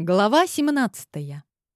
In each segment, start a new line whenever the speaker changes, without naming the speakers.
Глава 17.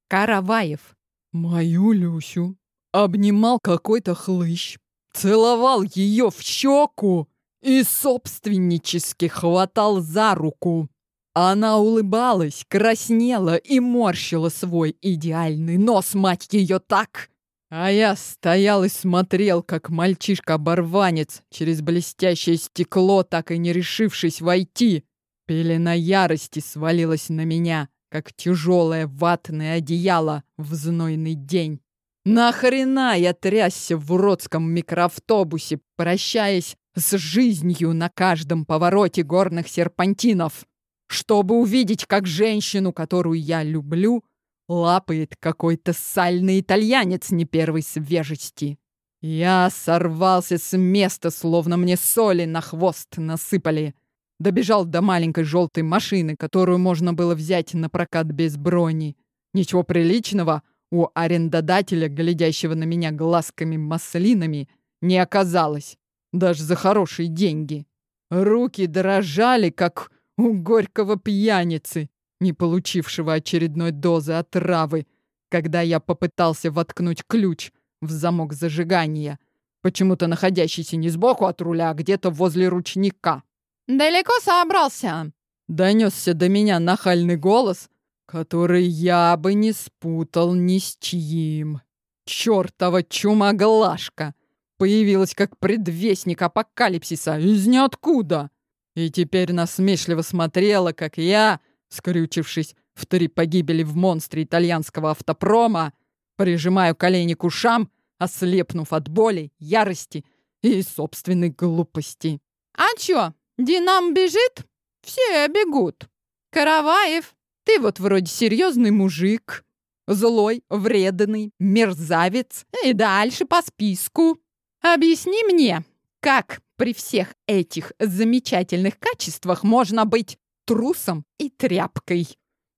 Караваев.
Мою Люсю обнимал какой-то хлыщ, целовал ее в щеку и собственнически хватал за руку. Она улыбалась, краснела и морщила свой идеальный нос, мать ее, так. А я стоял и смотрел, как мальчишка-оборванец через блестящее стекло, так и не решившись войти. Пелена ярости свалилась на меня, как тяжелое ватное одеяло в знойный день. Нахрена я трясся в уродском микроавтобусе, прощаясь с жизнью на каждом повороте горных серпантинов? чтобы увидеть, как женщину, которую я люблю, лапает какой-то сальный итальянец не первой свежести. Я сорвался с места, словно мне соли на хвост насыпали. Добежал до маленькой желтой машины, которую можно было взять на прокат без брони. Ничего приличного у арендодателя, глядящего на меня глазками-маслинами, не оказалось. Даже за хорошие деньги. Руки дрожали, как у горького пьяницы, не получившего очередной дозы отравы, когда я попытался воткнуть ключ в замок зажигания, почему-то находящийся не сбоку от руля, а где-то возле ручника.
«Далеко собрался?»
Донесся до меня нахальный голос, который я бы не спутал ни с чьим. Чёртова чумоглашка! Появилась как предвестник апокалипсиса из ниоткуда. И теперь насмешливо смотрела, как я, скрючившись в три погибели в монстре итальянского автопрома, прижимаю колени к ушам, ослепнув от боли, ярости и собственной глупости.
«А чё, Динам бежит? Все бегут. Караваев, ты вот вроде серьезный мужик, злой, вредный, мерзавец и дальше по списку. Объясни мне, как при всех этих замечательных качествах можно быть трусом и тряпкой?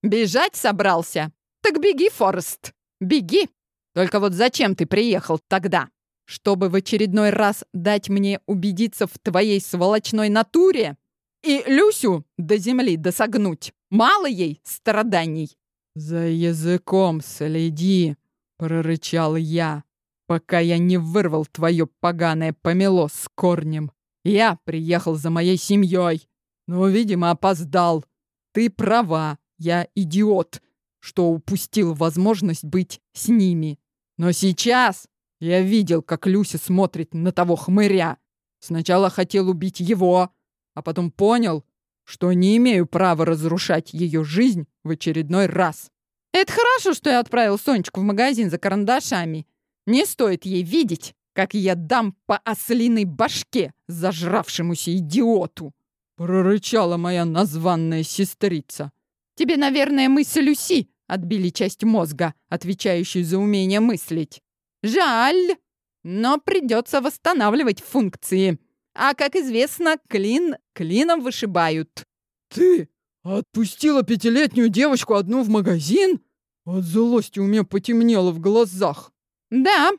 Бежать собрался? Так беги, Форест, беги. Только вот зачем ты приехал тогда? Чтобы в очередной раз дать мне убедиться в твоей сволочной натуре? И Люсю до земли досогнуть? Мало ей страданий?
«За языком следи!» — прорычал я пока я не вырвал твое поганое помело с корнем. Я приехал за моей семьей, но, видимо, опоздал. Ты права, я идиот, что упустил возможность быть с ними. Но сейчас я видел, как Люся смотрит на того хмыря. Сначала хотел убить его, а потом понял, что не имею права разрушать ее жизнь в очередной раз.
Это хорошо, что я отправил Сонечку в магазин за карандашами. Не стоит ей видеть, как я дам по ослиной башке зажравшемуся идиоту!»
Прорычала моя названная сестрица.
«Тебе, наверное, мы с Люси отбили часть мозга, отвечающую за умение мыслить. Жаль, но придется восстанавливать функции. А, как известно, клин клином вышибают».
«Ты отпустила пятилетнюю девочку одну в магазин?» От злости у меня потемнело в глазах.
Да,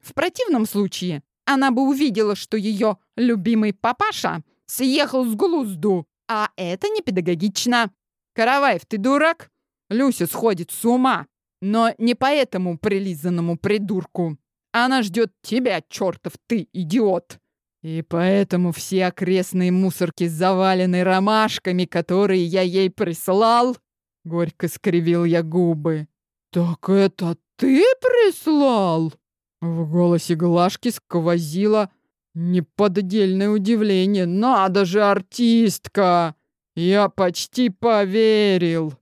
в противном случае она бы увидела, что ее любимый папаша съехал с глузду, а это не педагогично. Караваев, ты дурак? Люся сходит с ума, но не по этому прилизанному придурку. Она ждет тебя, чертов ты, идиот. И поэтому все окрестные мусорки завалены ромашками, которые я ей прислал. Горько скривил я губы.
Так это ты прислал?» В голосе Глашки сквозило неподдельное удивление. «Надо же, артистка! Я почти поверил!»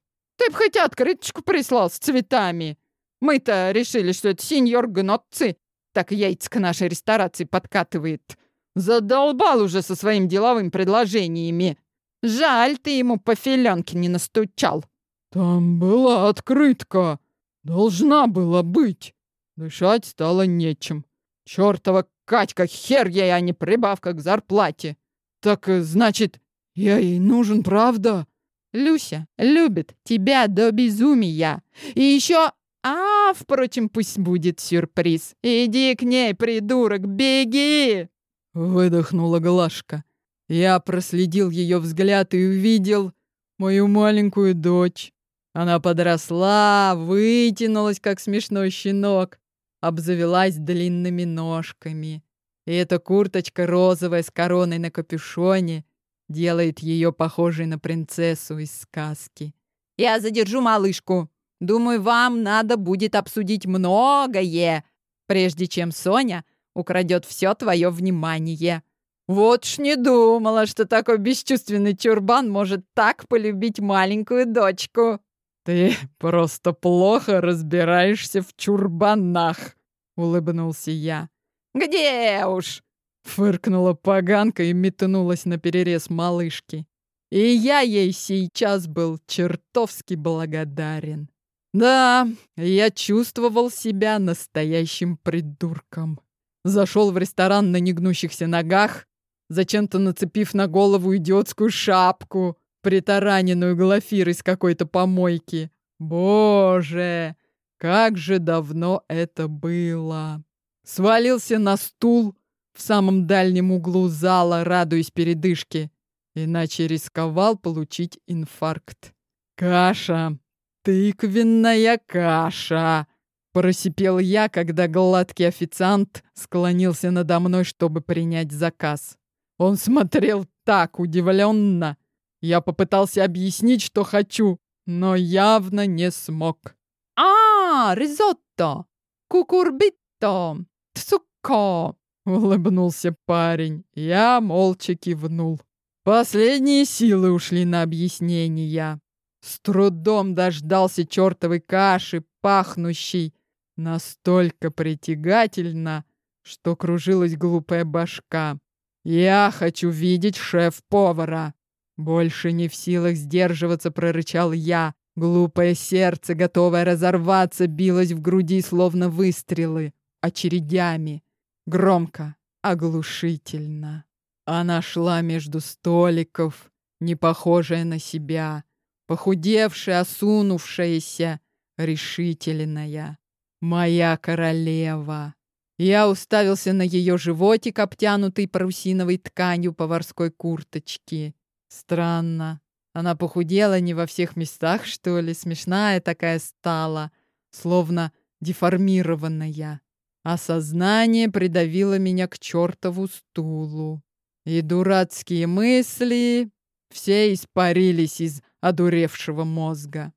«Ты б хоть открыточку прислал с цветами! Мы-то решили, что это сеньор Гнотци так яйца к нашей ресторации подкатывает. Задолбал уже со своим деловым предложениями. Жаль, ты ему по филенке не настучал».
«Там была открытка!» Должна была быть. Дышать стало нечем. Чёртова Катька, хер ей, а не прибавка к зарплате. Так, э, значит, я ей нужен, правда?
Люся любит тебя до безумия. И еще... А, впрочем, пусть будет сюрприз. Иди к ней, придурок, беги!»
Выдохнула Глашка. Я проследил ее взгляд и увидел мою маленькую дочь, Она подросла, вытянулась, как смешной щенок, обзавелась длинными ножками. И эта курточка розовая с короной на капюшоне делает ее похожей на принцессу из сказки.
«Я задержу малышку. Думаю, вам надо будет обсудить многое, прежде чем Соня украдет все твое внимание». Вот ж не думала, что такой бесчувственный чурбан может так полюбить маленькую дочку.
Ты просто плохо разбираешься в чурбанах, улыбнулся я.
Где уж?
Фыркнула поганка и метнулась на перерез малышки. И я ей сейчас был чертовски благодарен. Да, я чувствовал себя настоящим придурком. Зашел в ресторан на негнущихся ногах, зачем-то нацепив на голову идиотскую шапку, притараненную глафир из какой-то помойки. Боже, как же давно это было! Свалился на стул в самом дальнем углу зала, радуясь передышке, иначе рисковал получить инфаркт. Каша, тыквенная каша! Просипел я, когда гладкий официант склонился надо мной, чтобы принять заказ. Он смотрел так удивленно. Я попытался объяснить, что хочу, но явно не смог.
«А, ризотто! Кукурбитто! Цукко!»
— улыбнулся парень. Я молча кивнул. Последние силы ушли на объяснения. С трудом дождался чертовой каши, пахнущей настолько притягательно, что кружилась глупая башка. «Я хочу видеть шеф-повара!» Больше не в силах сдерживаться, прорычал я. Глупое сердце, готовое разорваться, билось в груди, словно выстрелы, очередями. Громко, оглушительно. Она шла между столиков, не похожая на себя, похудевшая, осунувшаяся, решительная. Моя королева. Я уставился на ее животик, обтянутый парусиновой тканью поварской курточки. Странно. Она похудела не во всех местах, что ли, смешная такая стала, словно деформированная. А сознание придавило меня к чертову стулу. И дурацкие мысли все испарились из одуревшего мозга.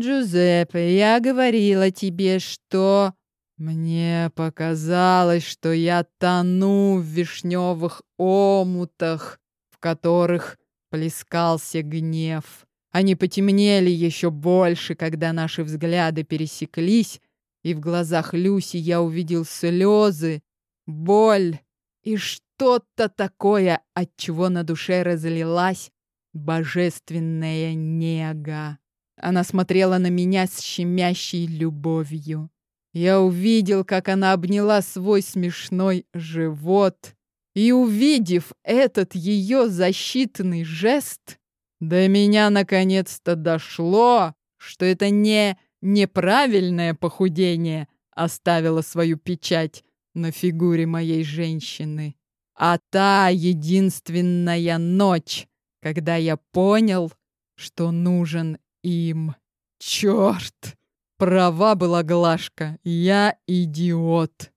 «Джузеппе, я говорила тебе, что...» Мне показалось, что я тону в вишневых омутах, в которых плескался гнев. Они потемнели еще больше, когда наши взгляды пересеклись, и в глазах Люси я увидел слезы, боль и что-то такое, от чего на душе разлилась божественная нега. Она смотрела на меня с щемящей любовью. Я увидел, как она обняла свой смешной живот. И увидев этот ее защитный жест, до меня наконец-то дошло, что это не неправильное похудение оставило свою печать на фигуре моей женщины, а та единственная ночь, когда я понял, что нужен им. Черт! Права была Глашка. Я идиот.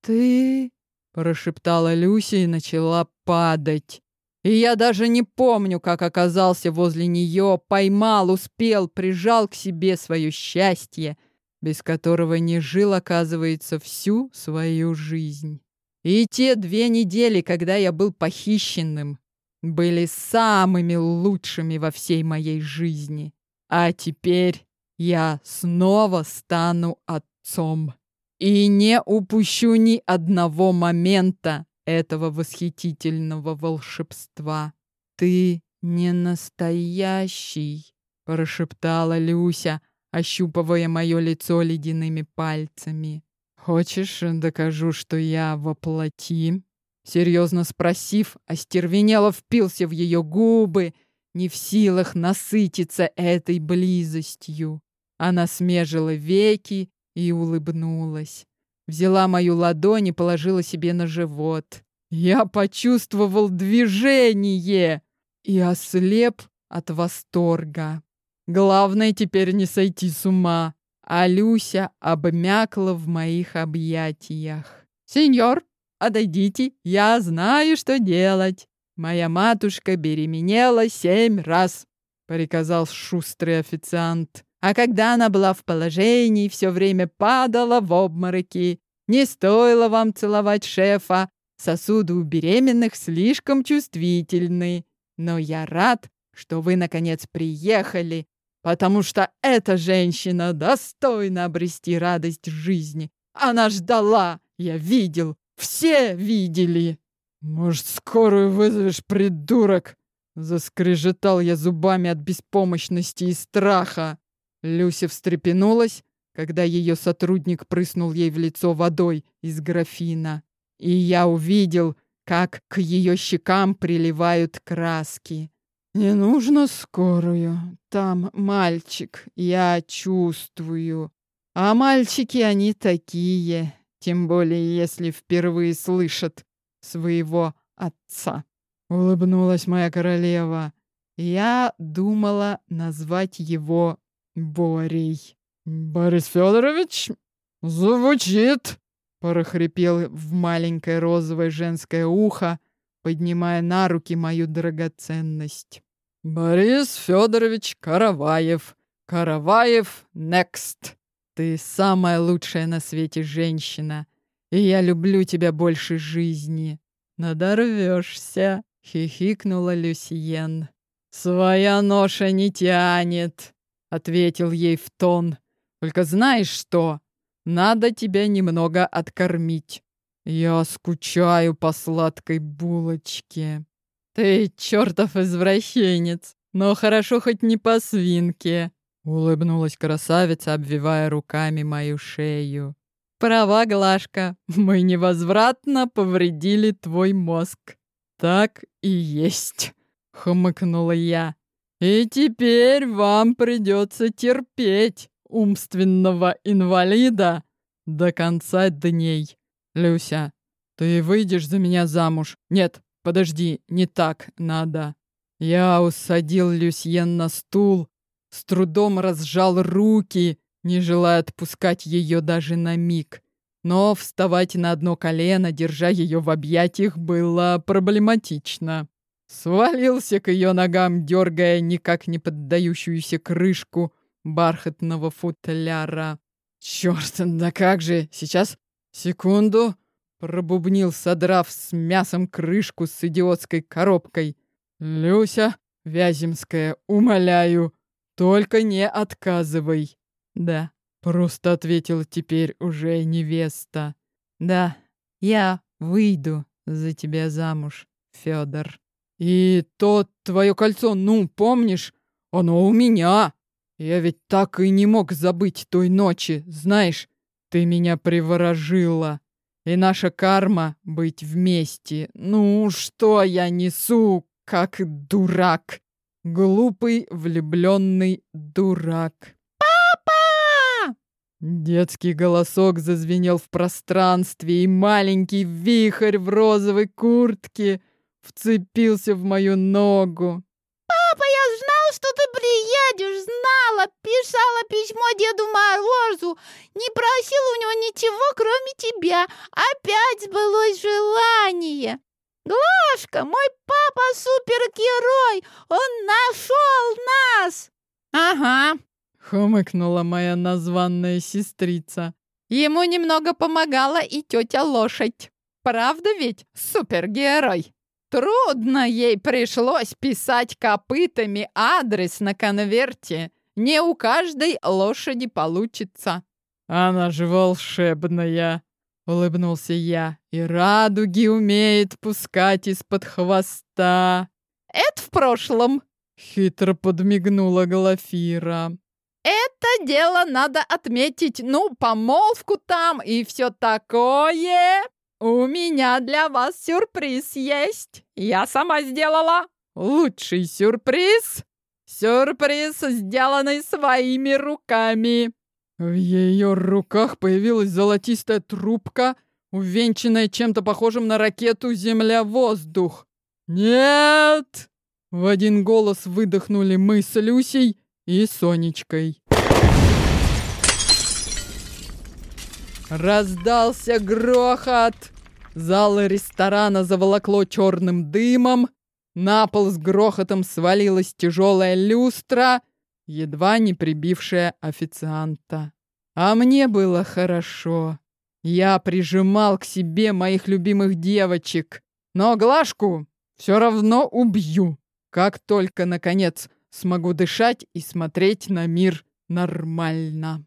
Ты... Прошептала Люся и начала падать. И я даже не помню, как оказался возле нее, поймал, успел, прижал к себе свое счастье, без которого не жил, оказывается, всю свою жизнь. И те две недели, когда я был похищенным, были самыми лучшими во всей моей жизни. А теперь я снова стану отцом. И не упущу ни одного момента этого восхитительного волшебства. Ты не настоящий, прошептала Люся, ощупывая мое лицо ледяными пальцами. Хочешь, докажу, что я воплоти? Серьезно спросив, остервенело впился в ее губы, не в силах насытиться этой близостью. Она смежила веки и улыбнулась. Взяла мою ладонь и положила себе на живот. Я почувствовал движение и ослеп от восторга. Главное теперь не сойти с ума. А Люся обмякла в моих объятиях. «Сеньор, отойдите, я знаю, что делать. Моя матушка беременела семь раз», — приказал шустрый официант. «А когда она была в положении, все время падала в обмороки. Не стоило вам целовать шефа. Сосуды у беременных слишком чувствительны. Но я рад, что вы, наконец, приехали потому что эта женщина достойна обрести радость жизни. Она ждала, я видел, все видели. Может, скорую вызовешь, придурок? Заскрежетал я зубами от беспомощности и страха. Люся встрепенулась, когда ее сотрудник прыснул ей в лицо водой из графина. И я увидел, как к ее щекам приливают краски. «Не нужно скорую. Там мальчик, я чувствую. А мальчики они такие, тем более если впервые слышат своего отца». Улыбнулась моя королева. Я думала назвать его Борей. «Борис Федорович, звучит!» прохрипел в маленькое розовое женское ухо, поднимая на руки мою драгоценность. «Борис Федорович Караваев. Караваев next. Ты самая лучшая на свете женщина, и я люблю тебя больше жизни. Надорвешься», — хихикнула Люсиен. «Своя ноша не тянет», — ответил ей в тон. «Только знаешь что? Надо тебя немного откормить. Я скучаю по сладкой булочке». «Ты чертов извращенец, но хорошо хоть не по свинке», — улыбнулась красавица, обвивая руками мою шею. «Права, Глашка, мы невозвратно повредили твой мозг». «Так и есть», — хмыкнула я. «И теперь вам придется терпеть умственного инвалида до конца дней. Люся, ты выйдешь за меня замуж? Нет, Подожди, не так надо. Я усадил Люсьен на стул, с трудом разжал руки, не желая отпускать ее даже на миг. Но вставать на одно колено, держа ее в объятиях, было проблематично. Свалился к ее ногам, дергая никак не поддающуюся крышку бархатного футляра. Черт, да как же! Сейчас, секунду. Пробубнил, содрав с мясом крышку с идиотской коробкой. «Люся, Вяземская, умоляю, только не отказывай». «Да», — просто ответила теперь уже невеста. «Да, я выйду за тебя замуж, Федор. «И то твое кольцо, ну, помнишь, оно у меня. Я ведь так и не мог забыть той ночи, знаешь, ты меня приворожила». И наша карма — быть вместе. Ну, что я несу, как дурак? Глупый, влюбленный дурак. «Папа!» Детский голосок зазвенел в пространстве, и маленький вихрь в розовой куртке вцепился в мою ногу.
«Папа, я знал, что ты приедешь, знала, писала письмо Деду Морозу, не просила у него ничего, кроме тебя. Опять сбылось желание. Глашка, мой папа супергерой, он нашел нас!»
«Ага», —
хмыкнула моя названная сестрица.
«Ему немного помогала и тетя лошадь. Правда ведь, супергерой?» Трудно ей пришлось писать копытами адрес на конверте. Не у каждой лошади получится.
Она же волшебная, улыбнулся я. И радуги умеет пускать из-под хвоста.
Это в прошлом,
хитро подмигнула Глафира.
Это дело надо отметить. Ну, помолвку там и все такое. «У меня для вас сюрприз есть. Я сама сделала. Лучший сюрприз. Сюрприз, сделанный своими руками».
В ее руках появилась золотистая трубка, увенчанная чем-то похожим на ракету «Земля-воздух». «Нет!» В один голос выдохнули мы с Люсей и Сонечкой. Раздался грохот. Зал ресторана заволокло черным дымом. На пол с грохотом свалилась тяжелая люстра, едва не прибившая официанта. А мне было хорошо. Я прижимал к себе моих любимых девочек. Но Глашку все равно убью, как только, наконец, смогу дышать и смотреть на мир нормально.